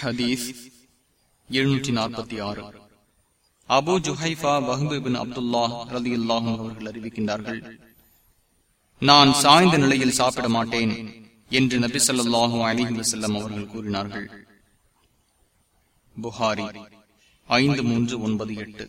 ஹதீஸ் எழுநூற்றி நாற்பத்தி ஆறு. அபு ஜுஹைஃபா வஹபின் அப்துல்லா ரதி அல்லாஹும் அவர்கள் அறிவிக்கின்றார்கள் நான் சாய்ந்த நிலையில் சாப்பிட மாட்டேன் என்று நபி சொல்லாஹு அலிஹி வசல்லம் அவர்கள் கூறினார்கள். புகாரி ஐந்து மூன்று ஒன்பது எட்டு.